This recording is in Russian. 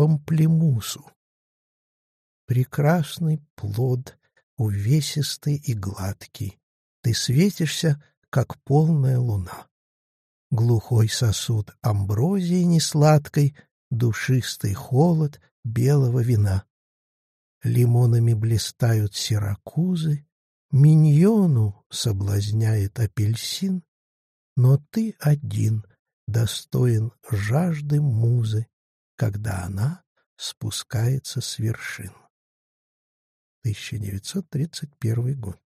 памплемусу. Прекрасный плод, увесистый и гладкий, ты светишься, как полная луна. Глухой сосуд амброзии несладкой, душистый холод белого вина. Лимонами блистают сиракузы, миньону соблазняет апельсин, но ты один достоин жажды музы, когда она спускается с вершин. 1931 год.